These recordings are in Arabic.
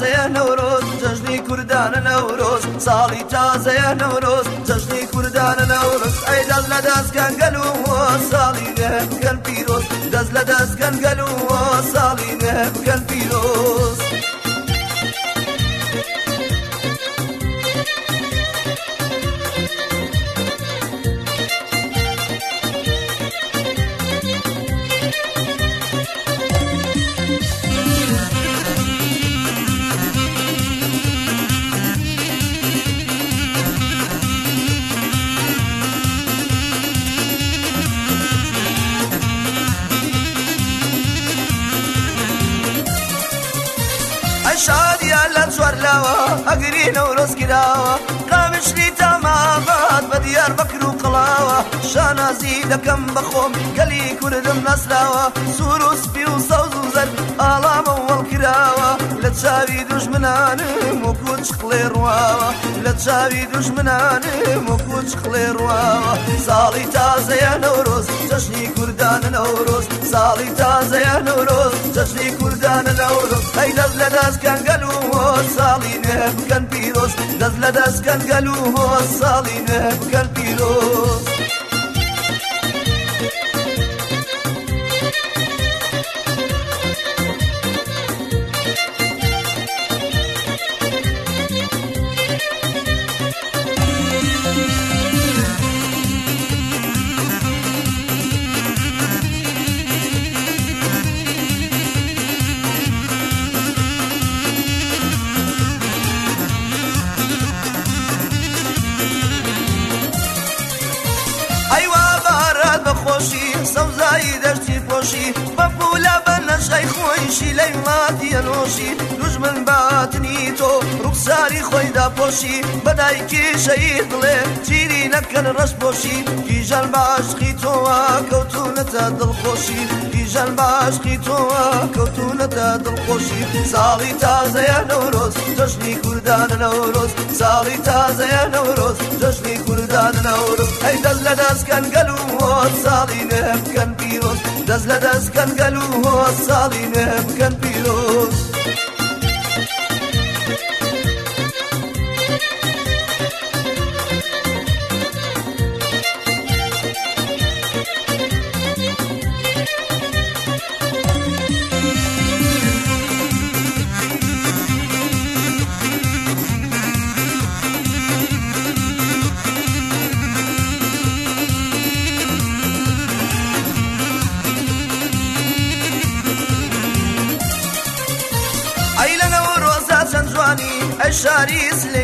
ساڵی تازەیە نەورۆز جەژنی کوردانە نەورۆز ساڵی تازەیە نەورۆز جەژنی کوردانە نەورۆز ئەی دەست لە دەستگەن گەل و ساڵی نێگەن پیرۆز دەست لە دەستگەن گەل و ساڵی نێگەن پیرۆز. ئەگرینە و ڕۆزگیراوە قامشتی تامابات بە دیار بەکر و قڵاوە. شانازی دەکەم بەخۆم گەلی کوردم نەسراوە. سوور و سپی و سەوز و زەر ئاڵامە وەڵکراوە. لە چاوی دوژمنانم و کوچ قڵێ ڕواوە. لە چاوی دوژمنانم و کوچ قڵێ ڕواوە ساڵی تازەیە نەورۆز جەشنی کوردانە نەورۆز. ساڵی تازەیە نەورۆز جەشنی کوردانە نەورۆز. ئەی دەست لە دەستکەن گەل و هۆ ساڵی نێ بکەن پیرۆز. دەست لە دەستکەن گەل و هۆ ساڵی نێ بکەن پیرۆز. خۆیشی لەی وڵاتیە نۆشی دوژمن باتنی تۆ ڕوخساری خۆیدا پۆشی بەدایکی شەید بڵێ تیری نەکەن ڕەش پۆشی کیژەن باشقی تۆوە کەوتونەتە دڵخۆشی. کیژەن باشقی تۆوە کەوتونەتە دڵخۆشی. ساڵی تازەیە نەورۆز جەشنی کوردانە نەورۆز. ساڵی تازەیە نەورۆز جەشنی کوردانە نەورۆز. ئەی دەست لە دەستکەن گەل و ساڵی نێ بکەن پیرۆز. دەست لە دەستکەن گەل و هۆ ساڵی نێ بکەن.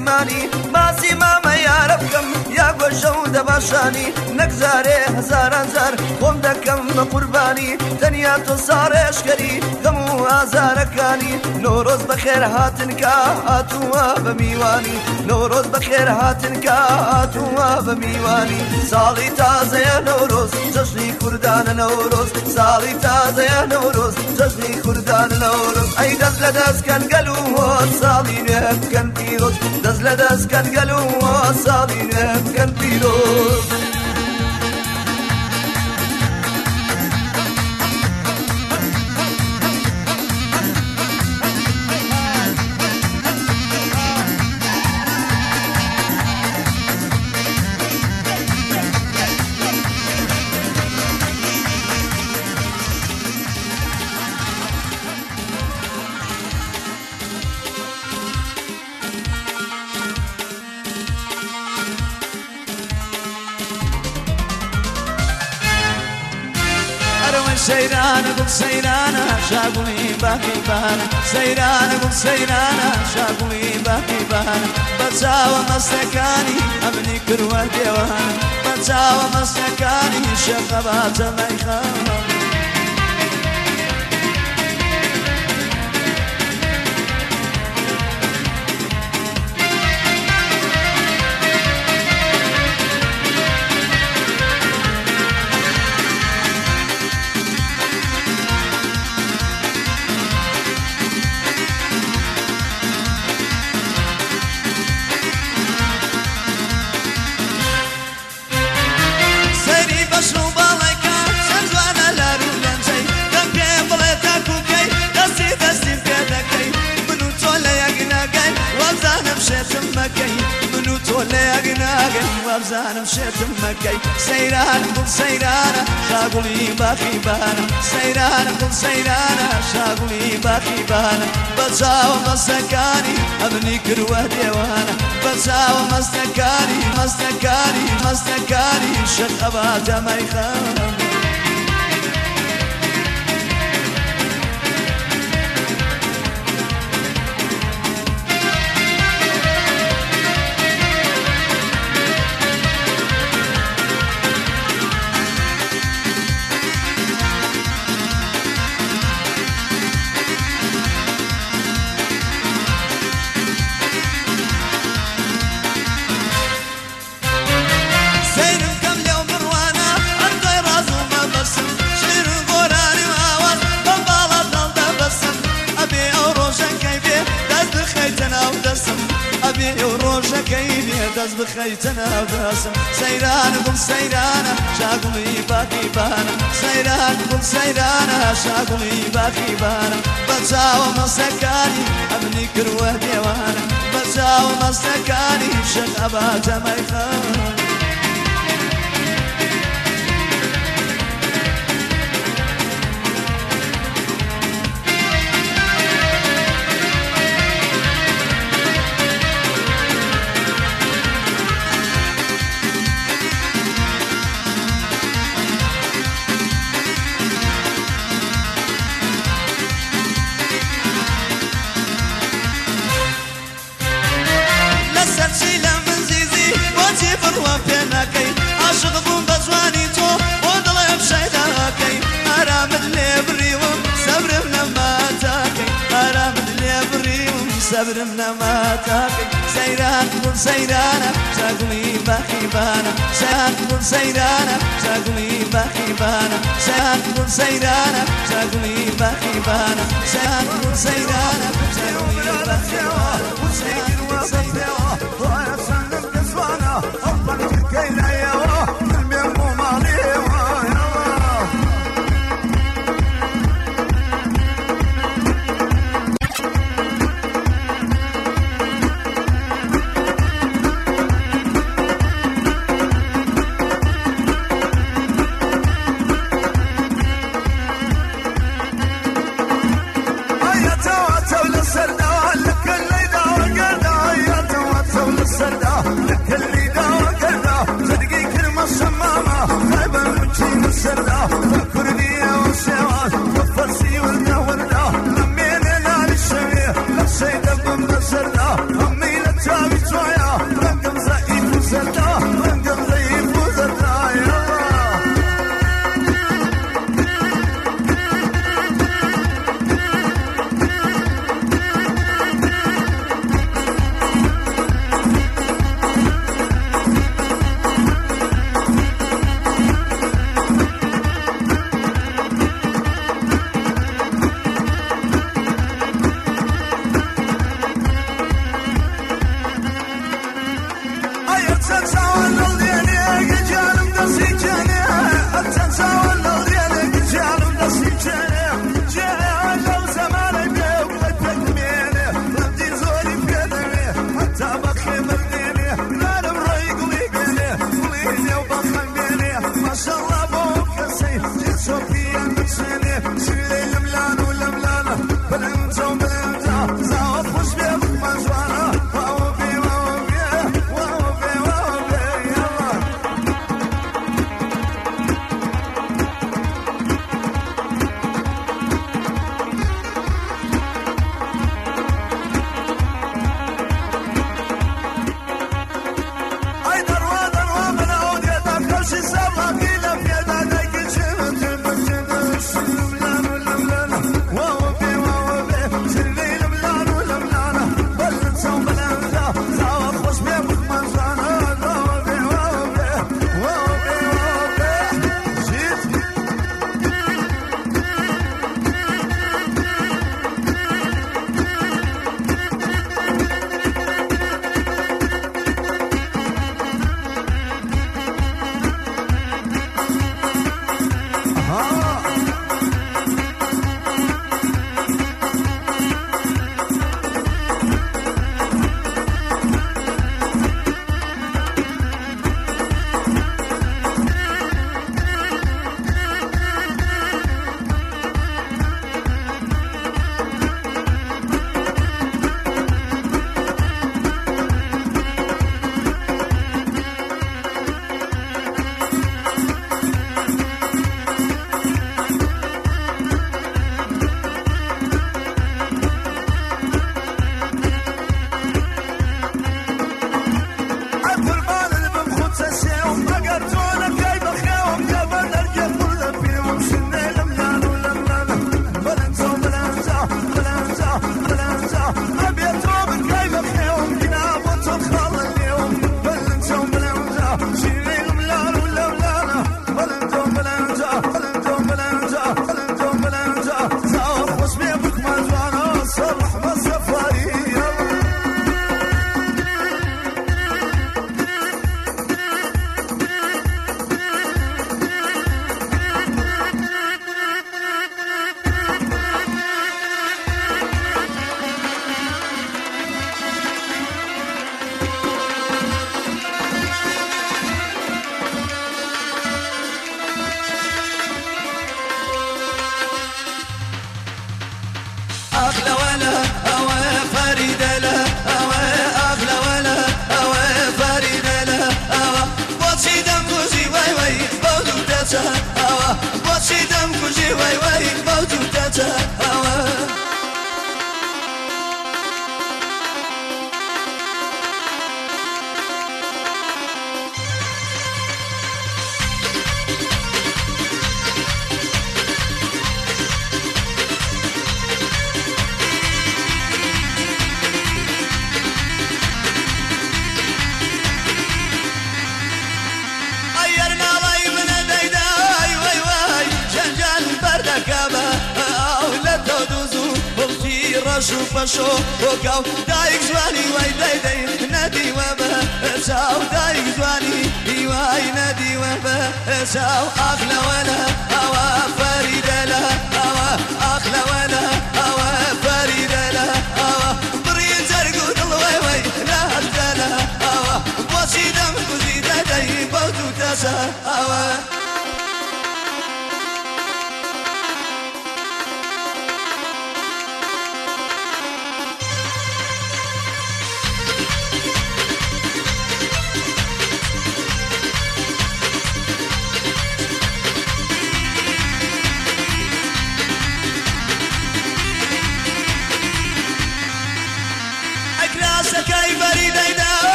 سلەیمانی باسی مامە یارە بکەم یا گۆژە و دەباشانی. نەکزارێ هزاران زار خۆم دەکەم بە قوربانی تەنیا تۆ ساڕێشکەری دەم و ئازارەکانی. نۆڕۆز بەخێر هاتنکە هاتووە بە میوانی. نۆڕۆز بەخێر هاتنکە هاتووە بە میوانی. ساڵی تازەیە نەورۆز جەشنی کوردانە نەورۆز ساڵی تازەیە نەورۆز جەشنی کوردانە نەورۆز ئەی دەست لە دەستکەن گەل و ساڵی نێ بکەن پیرۆز. دەست لە دەستکەن گەل و ساڵی نێ بکەن پیرۆز. سەیرانە شاگوڵی باقیبانە سەیرانە گوڵ سەیرانە شاگوڵی باقیبانە بەچوە مەستەکانی ئەمنی کروە دێوانە بەچوە مەستەکانی شەقەبا جەمەیخەوە نازانم شێتم مەکەی. سەیران گوڵ سەیرانە شاگوڵی باقیبانە سەیرانە گوڵ سەیرانە شاگوڵی باقیبانە بەچاوە مەستەکانی ئەمنی کروە دێوانە. بەچاوە مەستەکانی مەستەکانی مەستەکانی شەقەبا جەمەی خەم شخبات ما يخاف دەست بخەیتەنە دەسم سەیران بم سەیرانە شاگوڵی باقیبانە سەیران بم سەیرانە شاگوڵی باقیبانە بەچاوە مەسەکانی ئەمنی کردوە دێوانە بەچاوە سبرم نما تاقي سيران بن سيرانا ساقلي بخيبانا سيران بن سيرانا ساقلي بخيبانا سيران بن سيرانا ساقلي بخيبانا سيران بن سيرانا ساقلي بخيبانا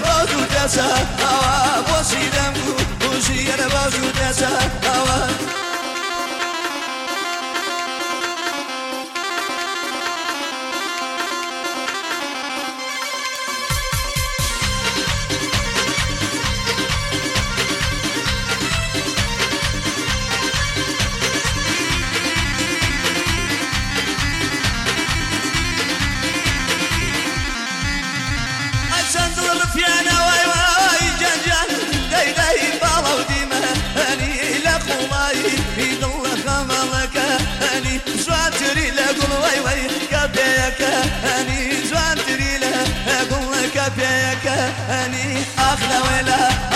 بازو دسا هوا بوسی دمگو بوشی گر بازو دسا هوا هني زوان تريله قوة يا هني أخلى ولا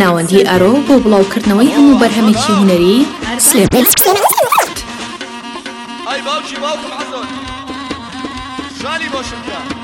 ناوەندی ئەرۆ بۆ بڵاوکردنەوەی هەموو بەرهەمێکی هوەری ئای باوکی باوکم عەزۆن شانی بۆشم کرا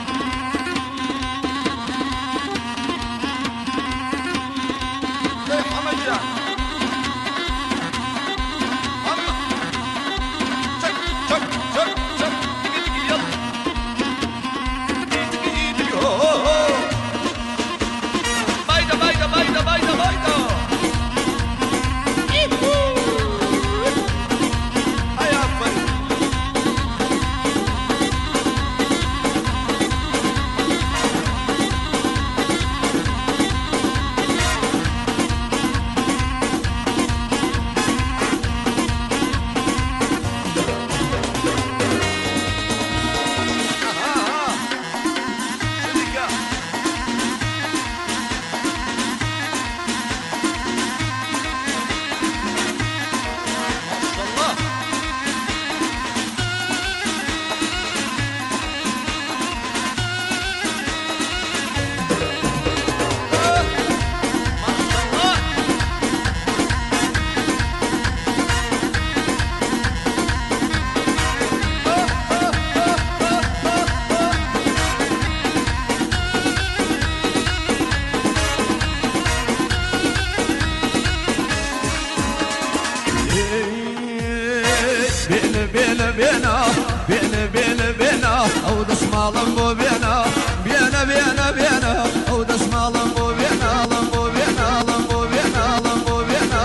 أو دس مالم بينا بين بين بينا. أو دس مالم بينا لمبو بينا لمبو بينا لمبو بينا.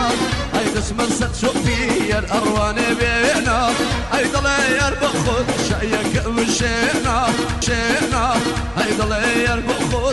اي دس مسد شوفي يا الاروان بينا. اي ضلير بخد شيك وشينا شينا اي ضلير بخد شيك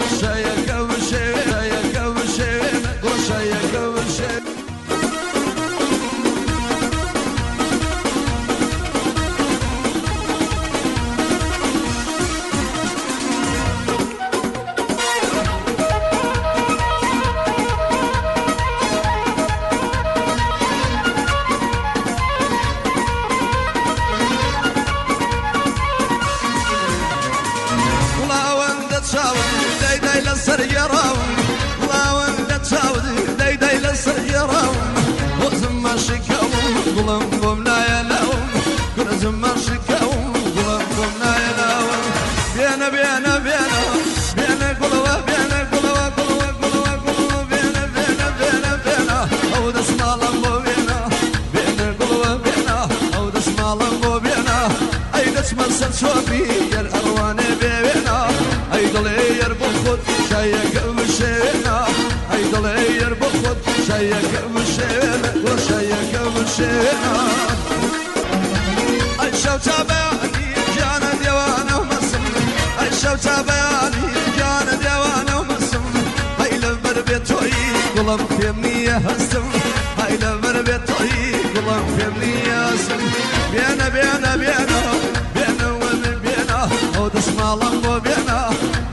ئەشەو تا بەیانی گیانە دێوانە و مەسم ئەشەو تا بەیانی گیانە دێوانە و مەسم. ئەی لەبەر بێت تۆی گوڵم پێم نییە هەستم. ئەی لەبەر بێت تۆی گوڵم پێم نییەسم بێنە بێنە بێنە بێنەوە من بێنە. ئەو دەسماڵم بۆ بێنە.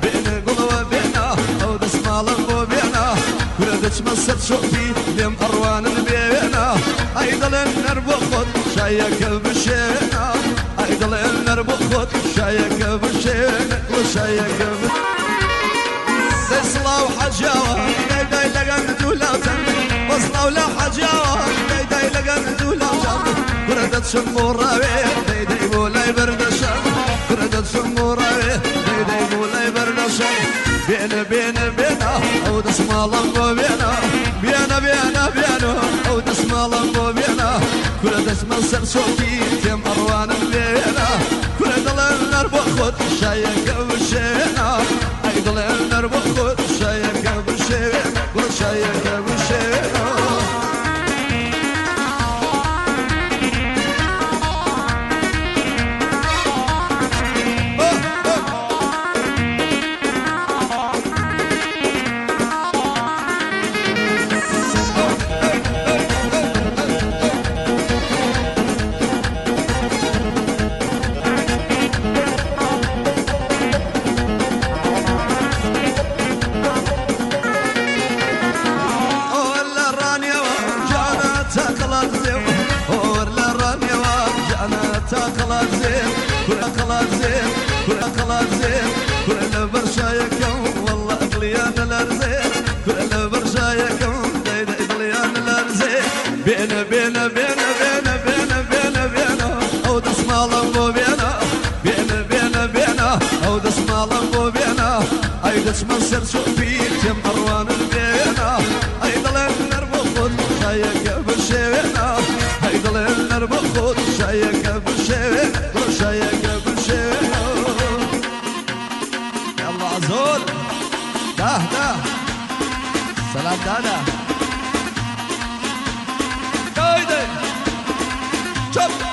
بێنە گوڵەوە بێنە. ئەو دەسماڵم بۆ بێنە. کورە دەچمە سەر شۆپی لێم ئەڕوانن بێنە ايضلنر بخود شايك بشينا ايضلنر بخود شايك بشينا وشايك سسلا وحجاوة داي داي لقم دولا وتن وصلا ولا حجاوة داي داي لقم دولا وتن بردت شمورة بيه داي داي بولاي بردشة بردت شمورة بيه داي داي بولاي بردشة بينا بينا بينا ودس مالا بينا شوقی تم آوانم لینا کرد دلار با خود شاید گوش دهده سلام دادا قايدة شوف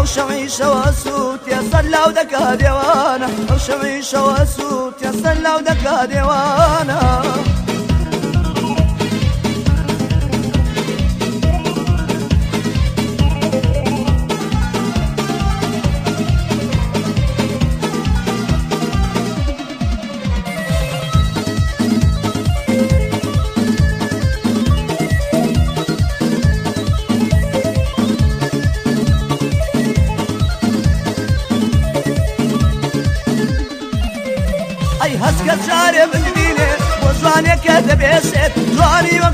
هەڵشەوی شەوە سووت ێسەر لاو دەکا دێوانە هەڵشەوی شەوە سووت ێسەر لاو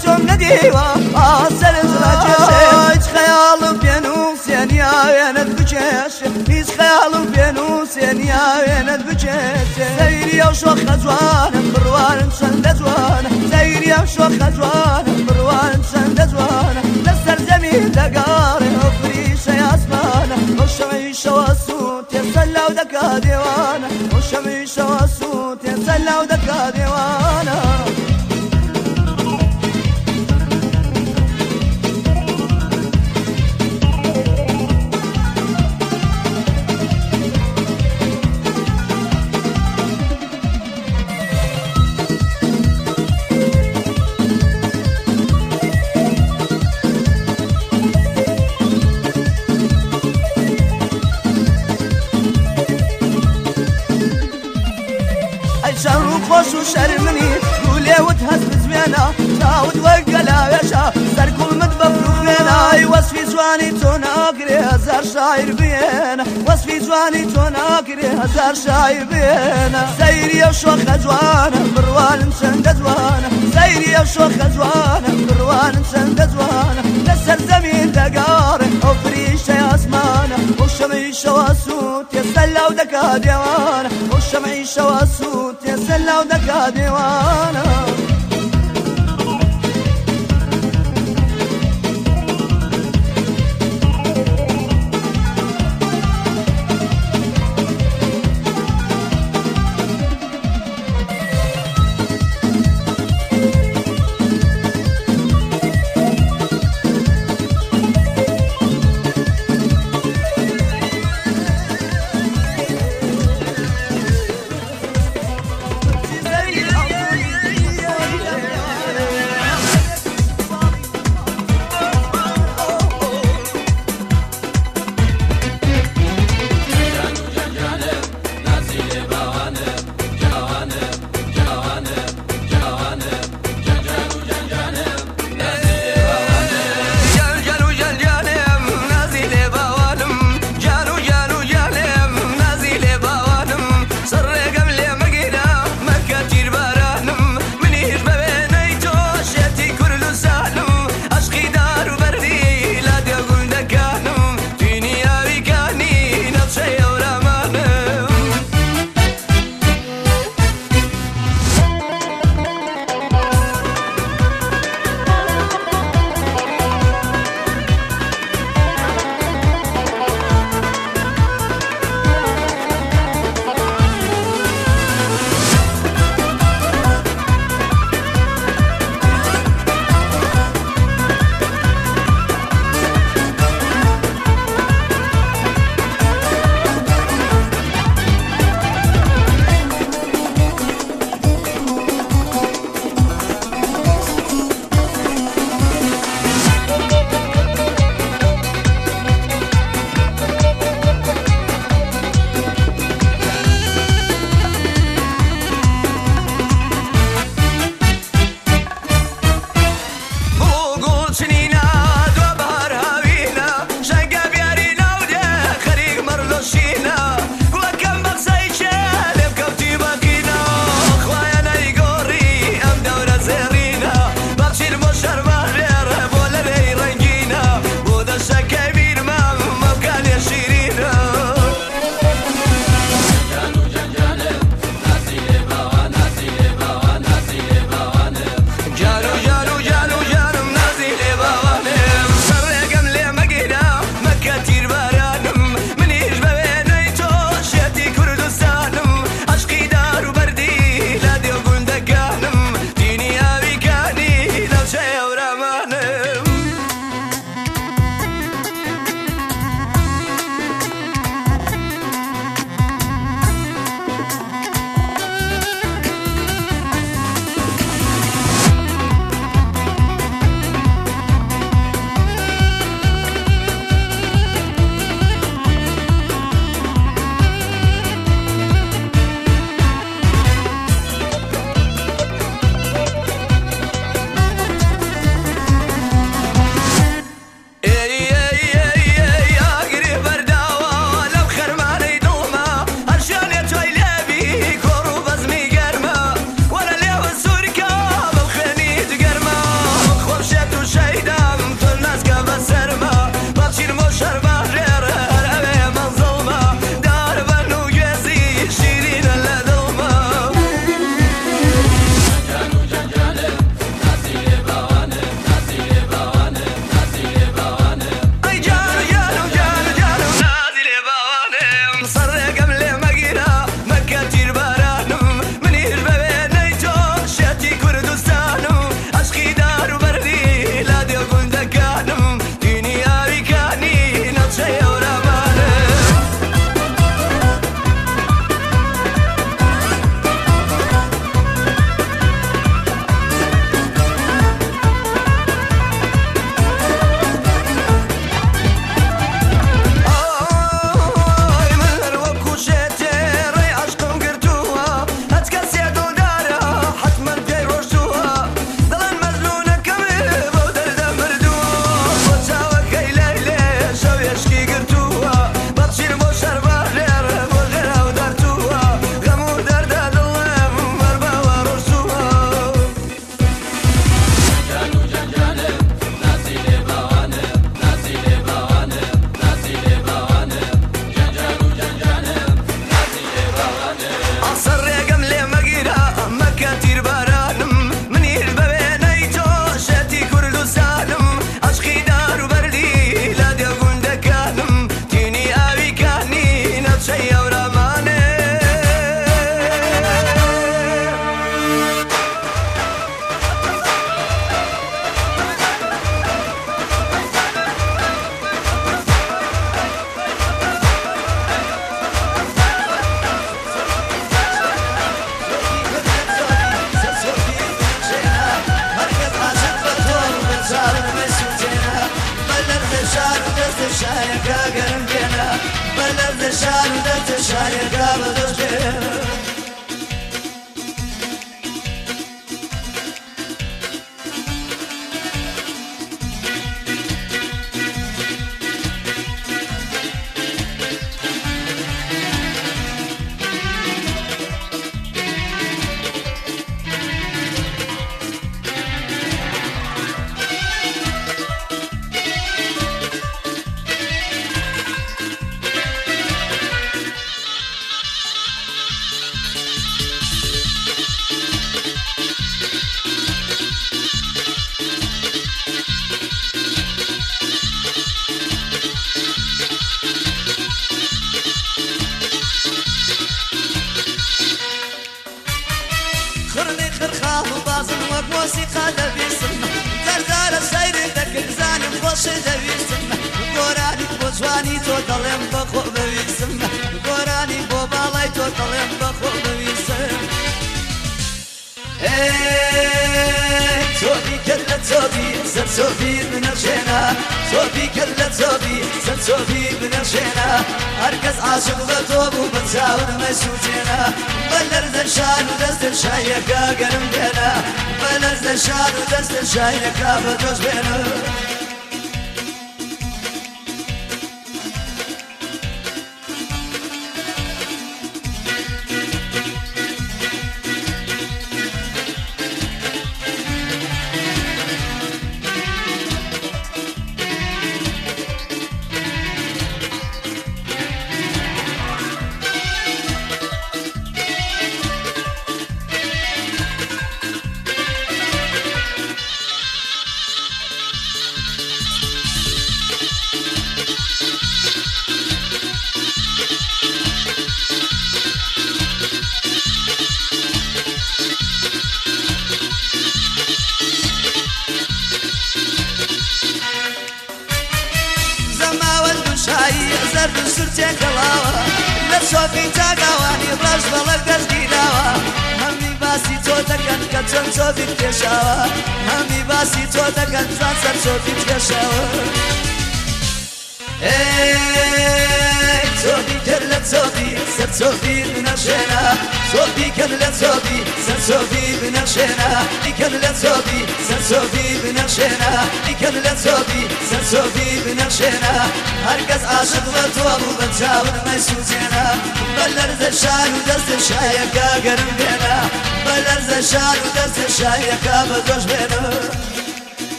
سلام جم نديوة آه سلم زلاجش خيال بين وسين يا وين تبجش إيش خيال بين وسين يا وين تبجش سيري يا شو خزوان بروان شن دزوان سيري يا شو خزوان بروان شن دزوان لسر زمين دقار أفريش يا أسمان وشمي شواسوت يسلى ودكا ديوانا وشمي شواسوت يسلى ودكا ديوانا وصفي زواني تناقري هزار شاعر بينا وصفي زواني تناقري هزار شاعر بينا سيري وشوخ زوانا بروان سند زوانا سيري وشوخ زوانا بروان سند زوانا نسر زمين دقاري وفريش يا اسمانا وشمعيش واسوت يا سلا ودكا ديوانا وشمعيش واسوت يا سلا ودكا ديوانا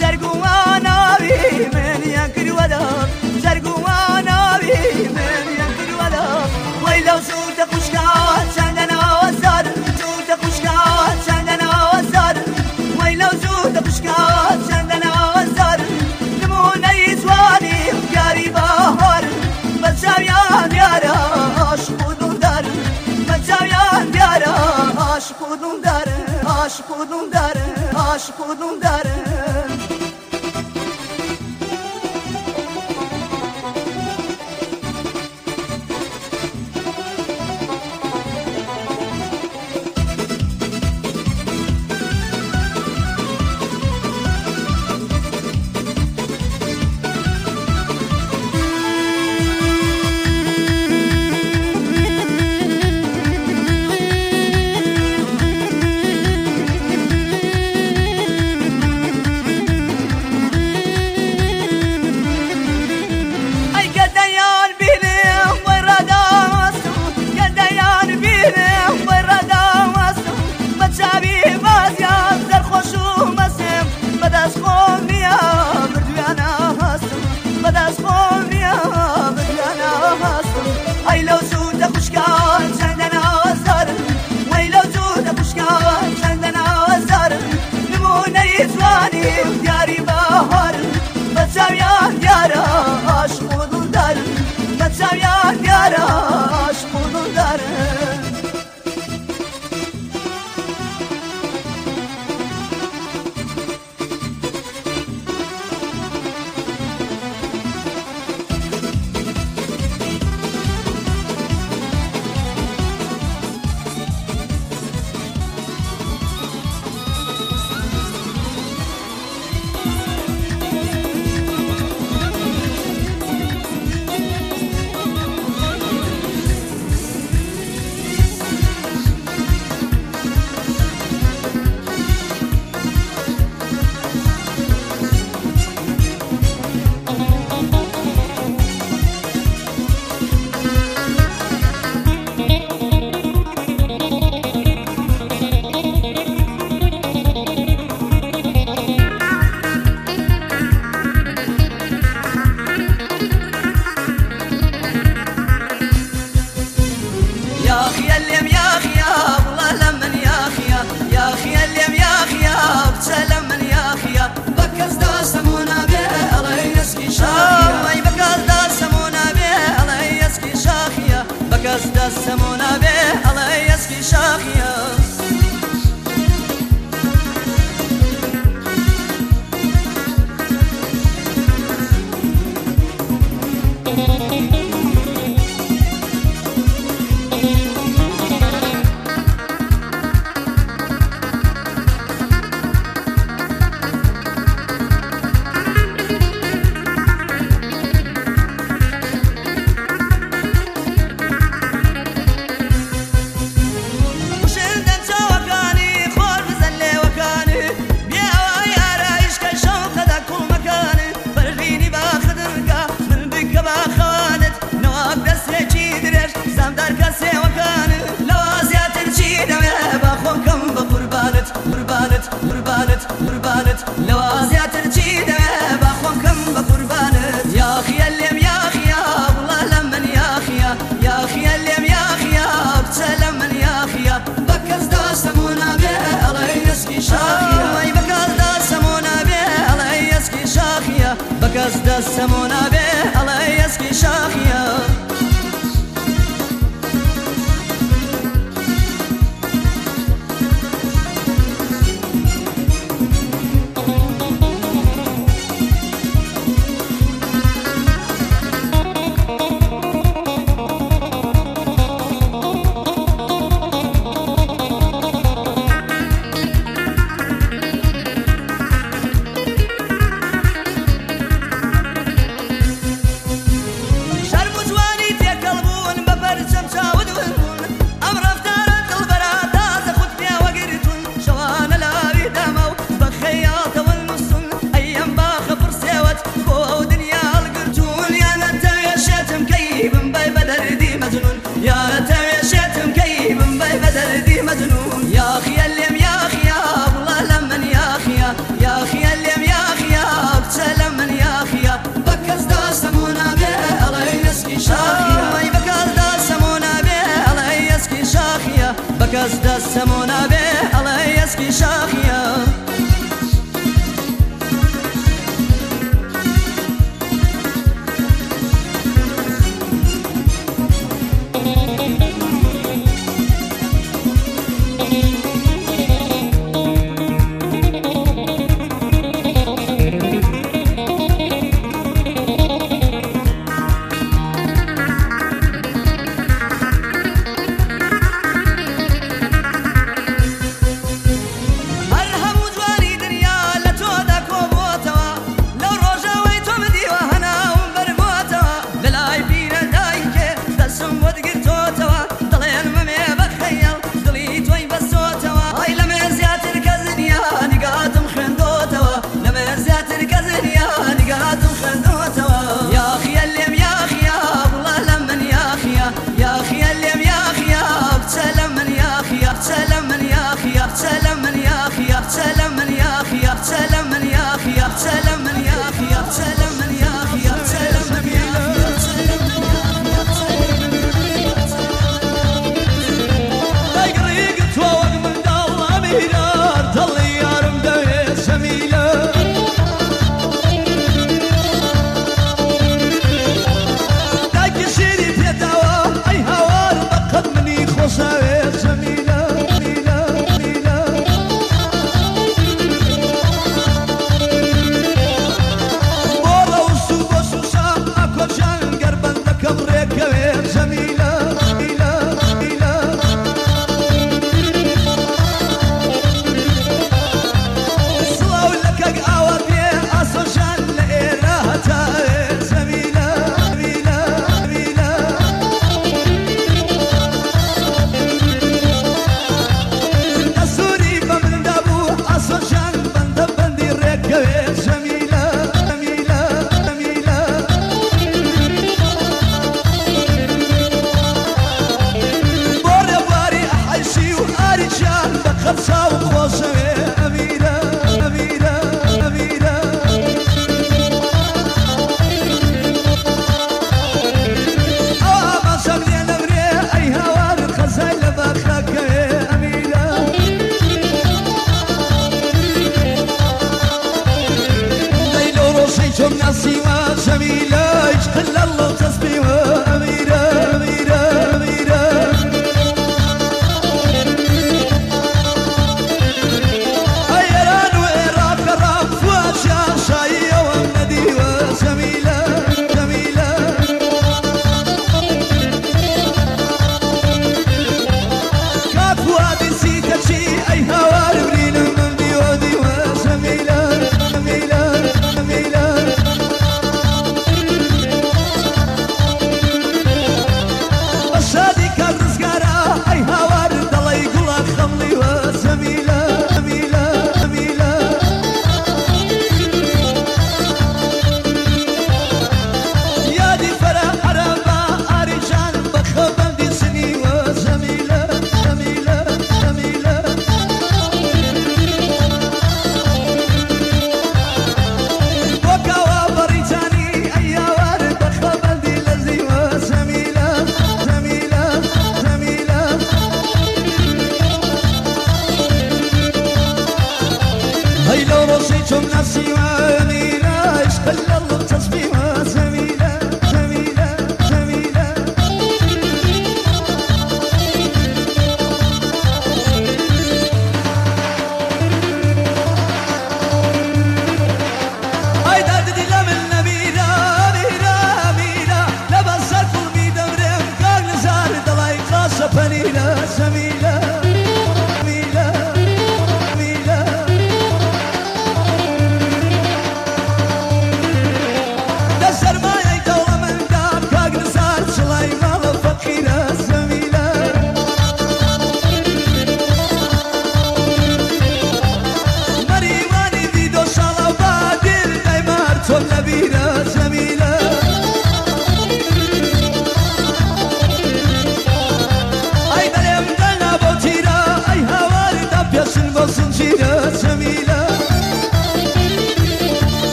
Jargoa كانت لوازم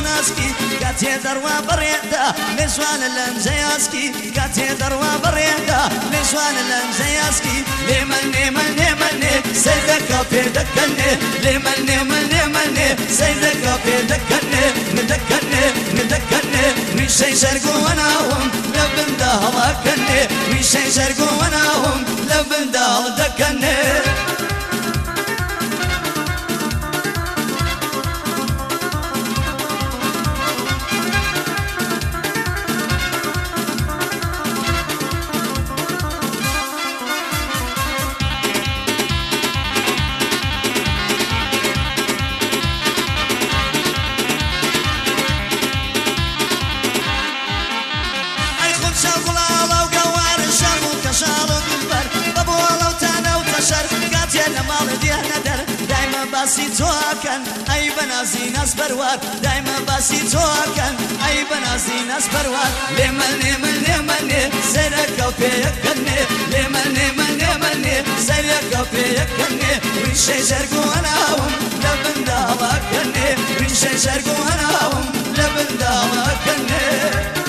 خۆشناسکی کاتێ دەڕوا بڕێدا لێژوانە لەم جەیاسکی کاتێ دەڕوا بڕێدا لێژوانە لەم جەیاسکی لێمە نێمە نێمەنێ سەیدەکە پێ دەکەنێ لێمە نێمە نێمەنێ سەیدەکە پێ دەکەنێ ندەکەنێ ندەکەنێ میشەی ژەرگووە ناوم لە بندا هەڵاکەنێ میشەی ژەرگووە ناوم لە تۆکەن ئەی بەنازی ناس بەروار دایمە باسی تۆکەن ئەی بەنازی ناس بەروار. لێمە نێمە نێمەنێ سەرەکە پێەکەنێ لێمە نێمە نێمەنێ سەرەکە پێەکەنێ ریشە ژەرگووەناوم لە بنداڵەکەنێ ریشە ژەرگووەناوم لە بنداڵەکەنێ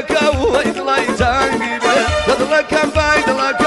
I kampai, tadla kampai, tadla kampai, tadla kampai, tadla kampai, tadla kampai, tadla kampai,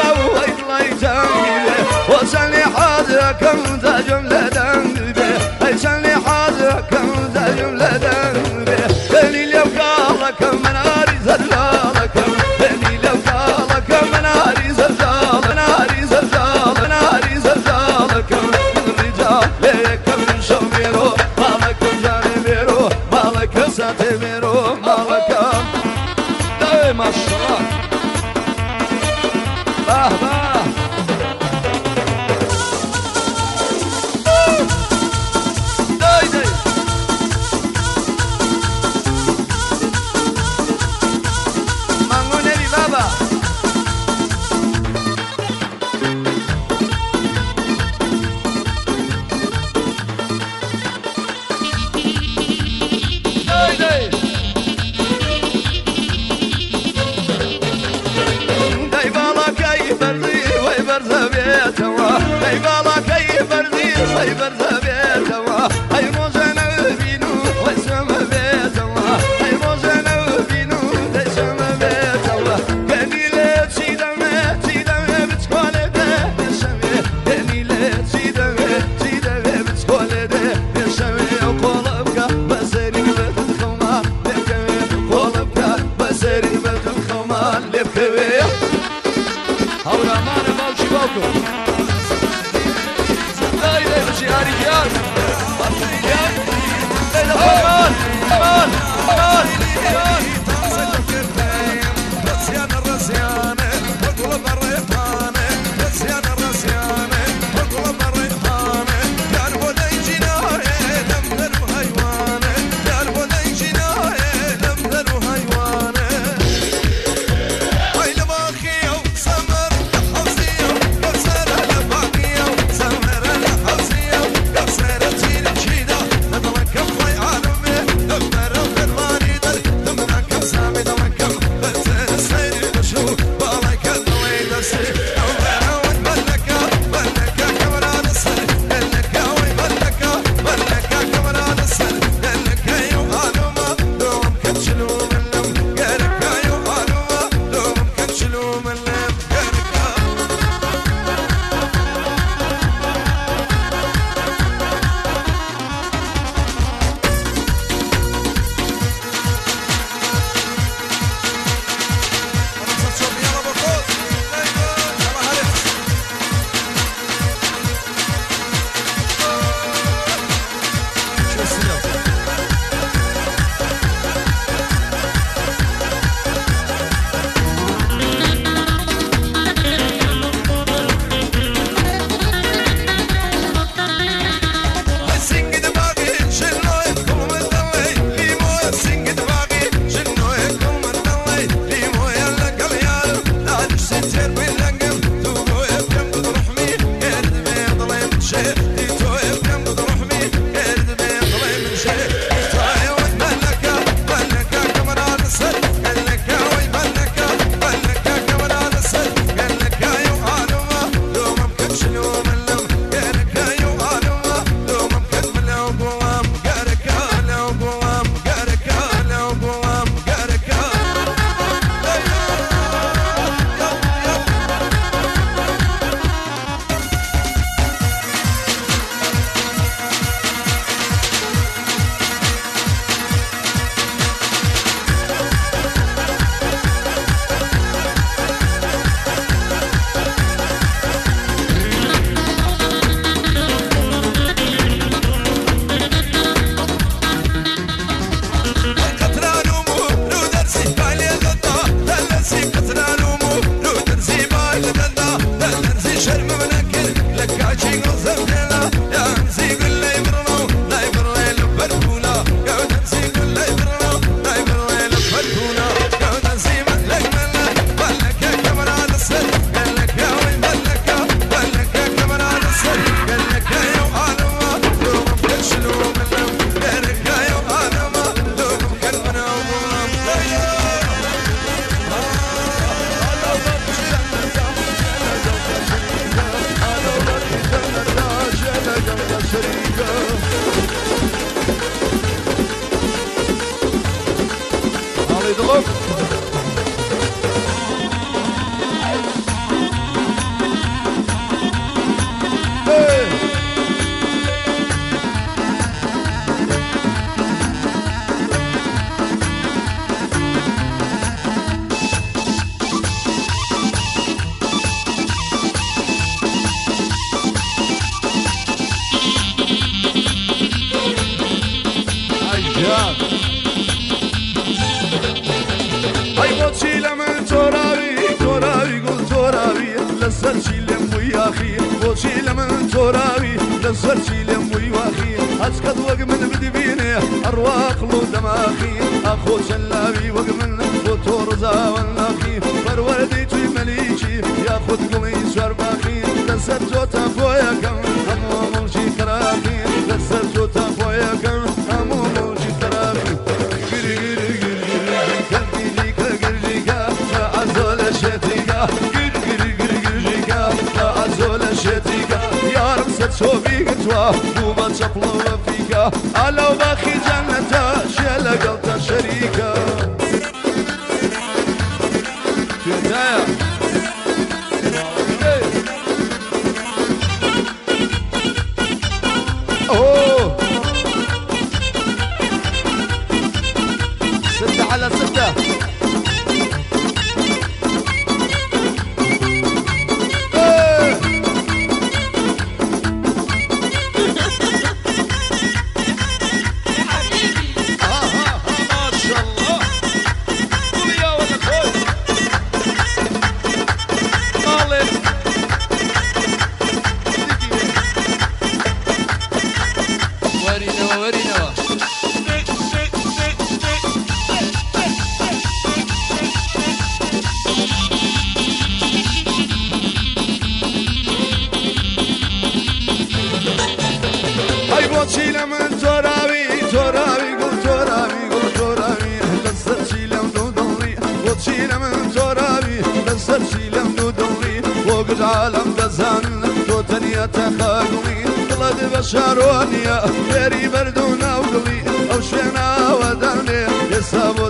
شارون یا بردونا بردون أو گلی أو شنا و دلی حسابو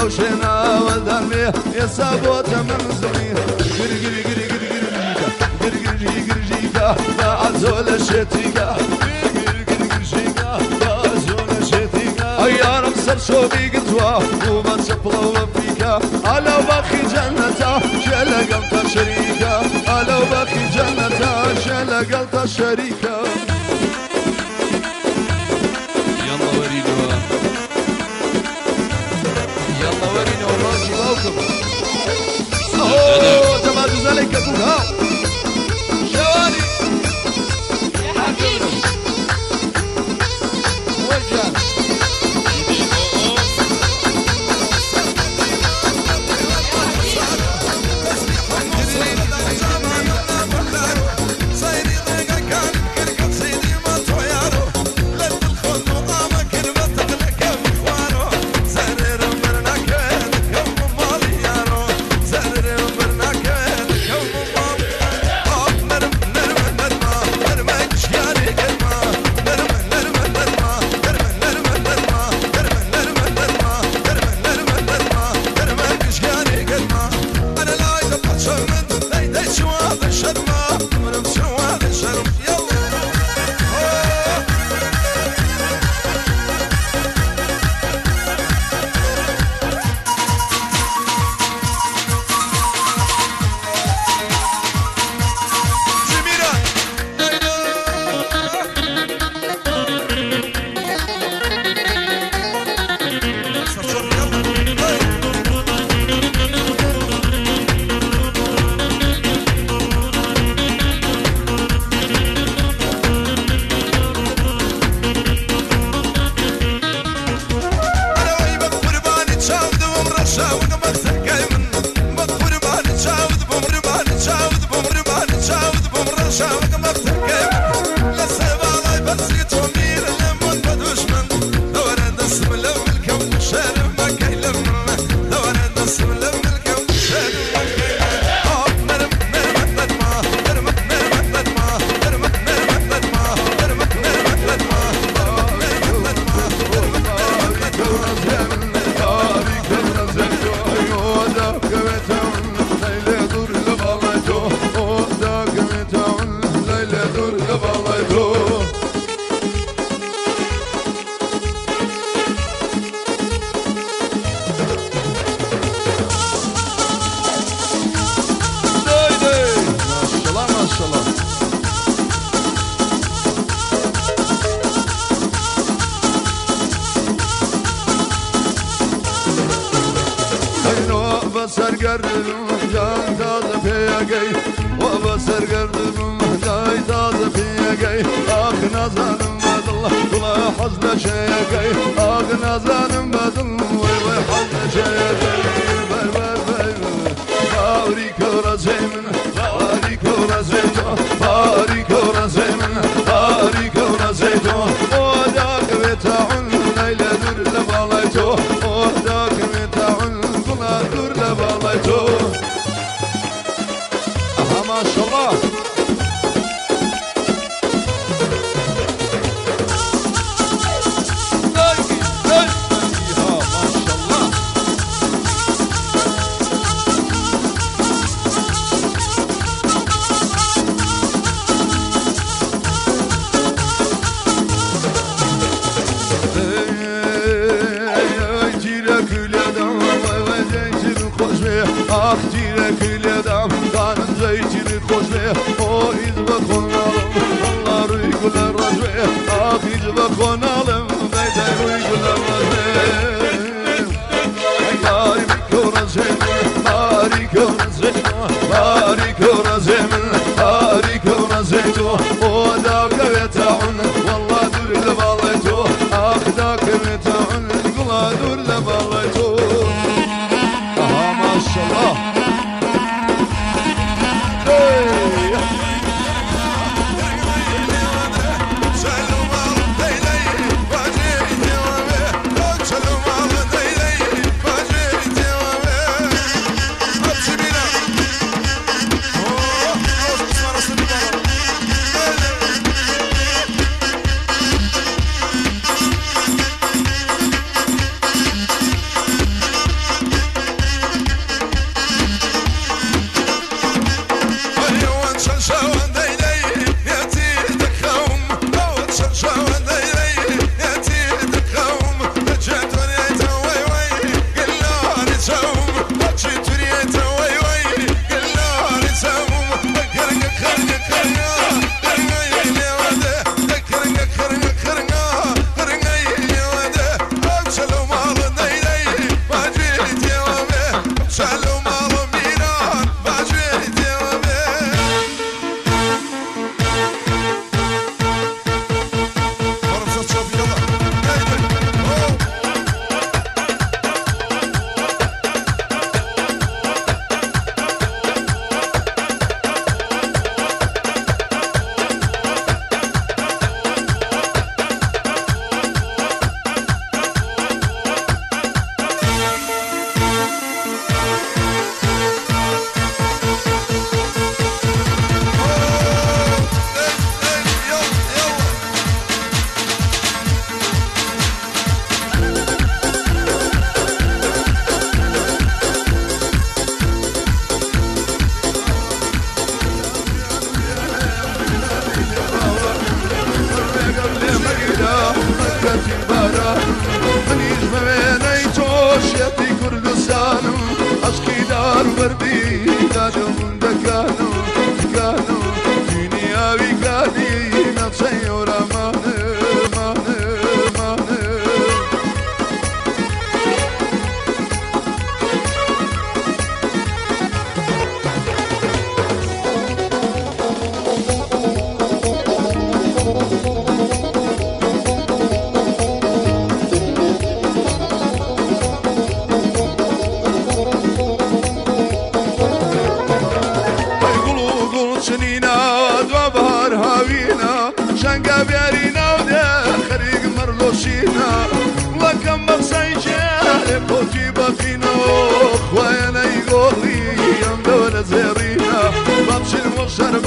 أو شنا و دلی حسابو تمنزلی گری گری گری گری گری گری گری گری گری گری دا عزول شتیگا گری گری گری شتیگا دا عزول شتیگا ایارم سر شو بیگتوا و من سپلو فیگا على باخي جنتا شلقلت شريكا على باخي جنتا شلقلت شريكا go.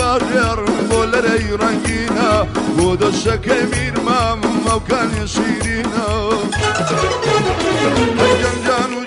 البارير ولري رنجينا ودش كبير مام وكان يصيرينا هجم جانو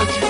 Okay.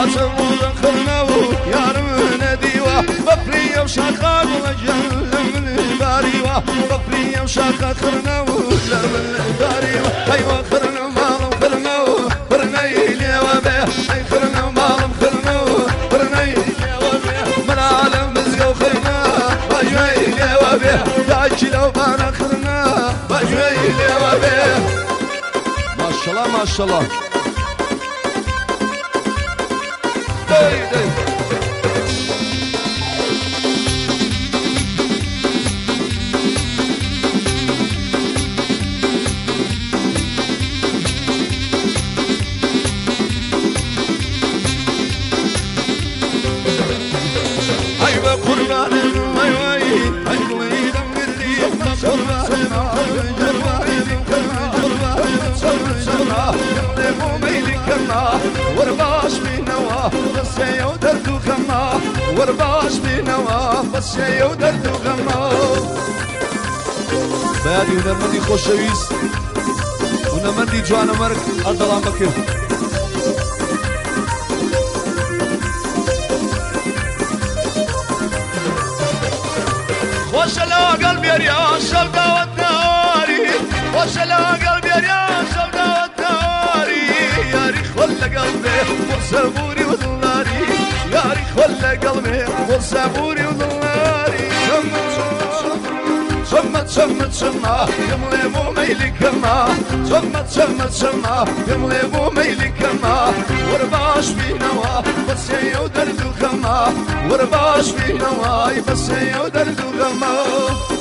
Hatım uzun kılnavu yarım öne diva Bapriyem şaka bulacağım lemni dariva. Bapriyem şaka kırnavu lemni dariva. Hayva kırnım malım kırnavu kırna ileva be. Ay kırnım malım kırnavu kırna ileva be. Min alem bizgav kırna bacva ileva be. Da kilav bana kırna bacva ileva be. Maşallah maşallah. 对对。بنوا بس يودرد غما ورباش بنوا بس يودرد غما بادي ونرمدي خوشويس ونرمدي جوانا مرك أرضلان بكر خوش لا قلبي يا شوقة والناري خوش لا قلبي يا شوقة والناري يا ريخ ولا قلبي وصبوري ريخ ولا قلبي وصبوري وضلاري شمت شمت شما يملي مو ميلي كما شمت شمت شما يملي مو ميلي كما ورباش في نوا بس يودرد الخما ورباش في نواي بس يودرد الخما Ayar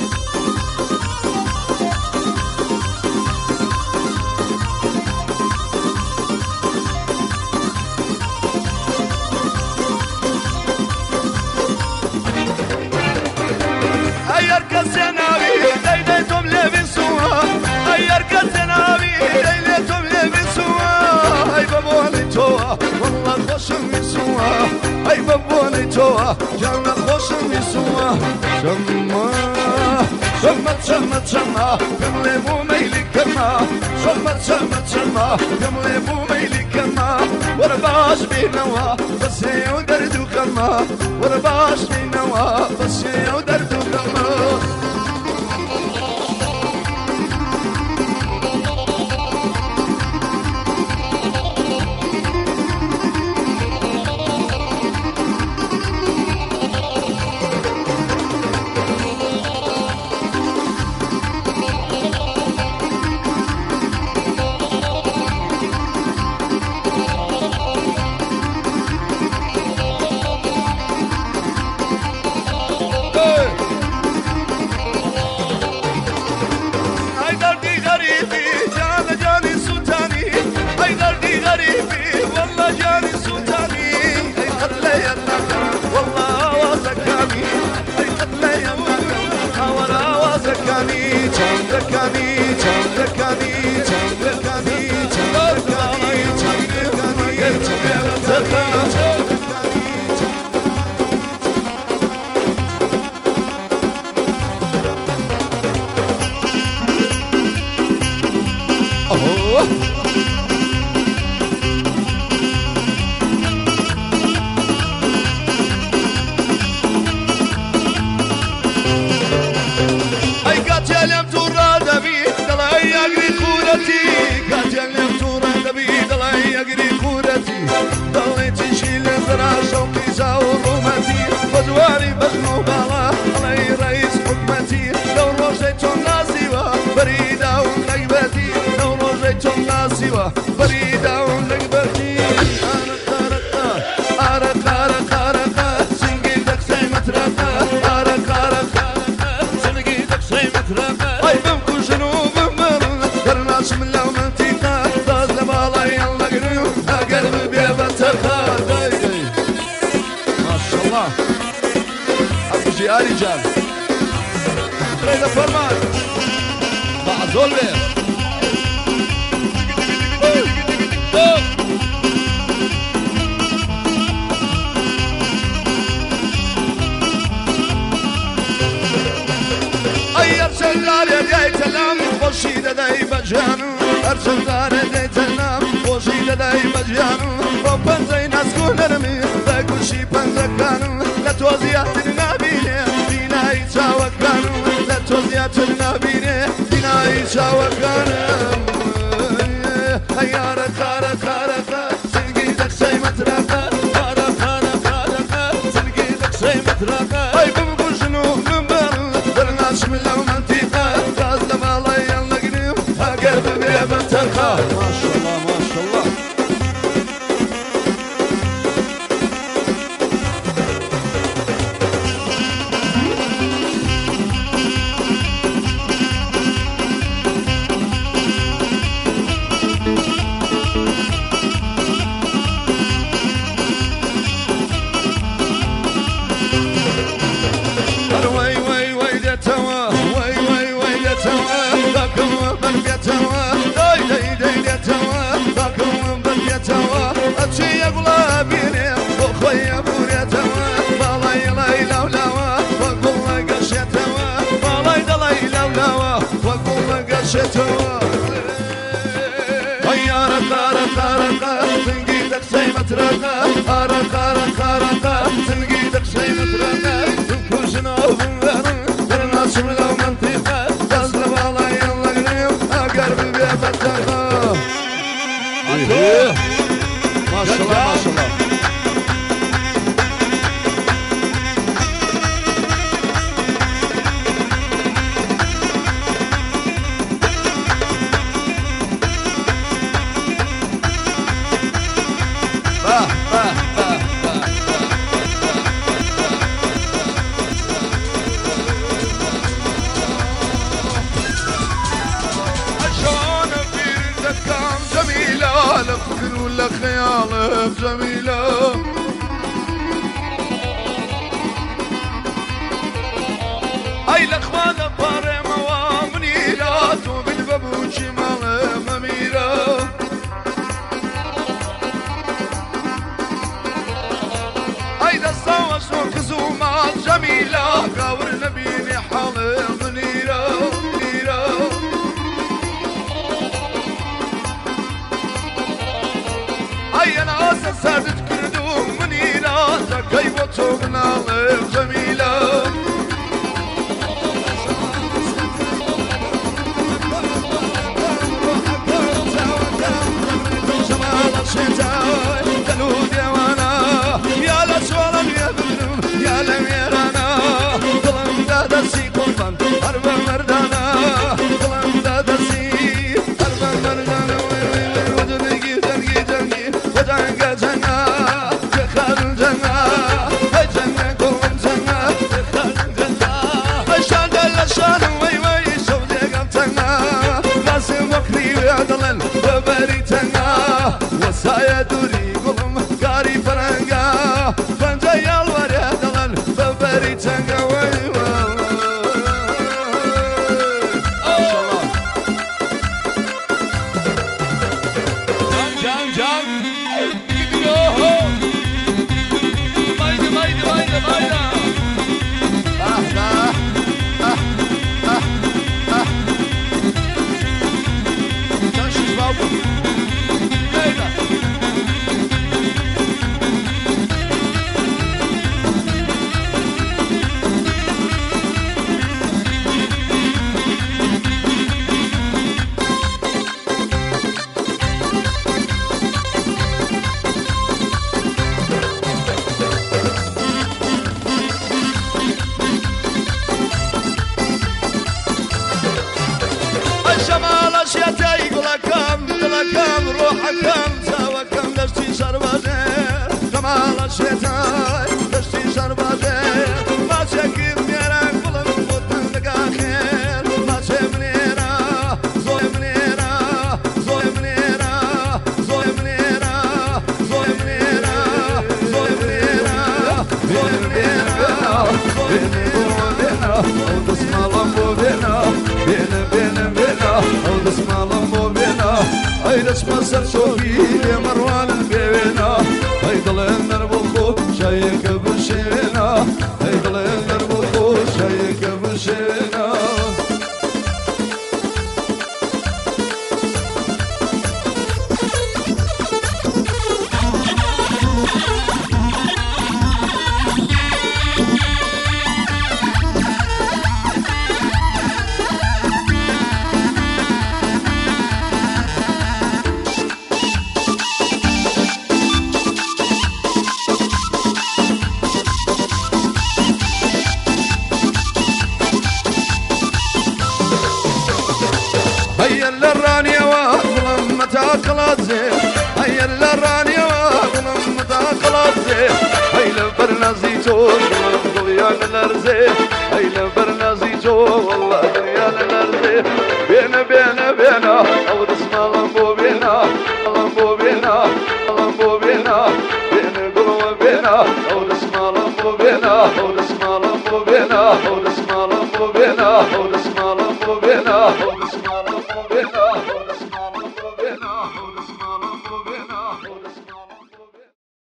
bisua. Ay baboni toa, jana khoshum bisua. Shamma, shamma, shamma, shamma, yamle mu meyli kama. Shamma, shamma, shamma, yamle mu meyli kama. ورباش بنوا بس ودردو كما ورباش بنوا بس ودردو كما اي جميلة قاور نبيني حالي منيرة منيرة أي أنا أسر كردوم كردو منيرة زكي وطوبنا جميلة. شتاء قالوا ديوانا يا لا شوالا يا بنو يا لم يا Brasil.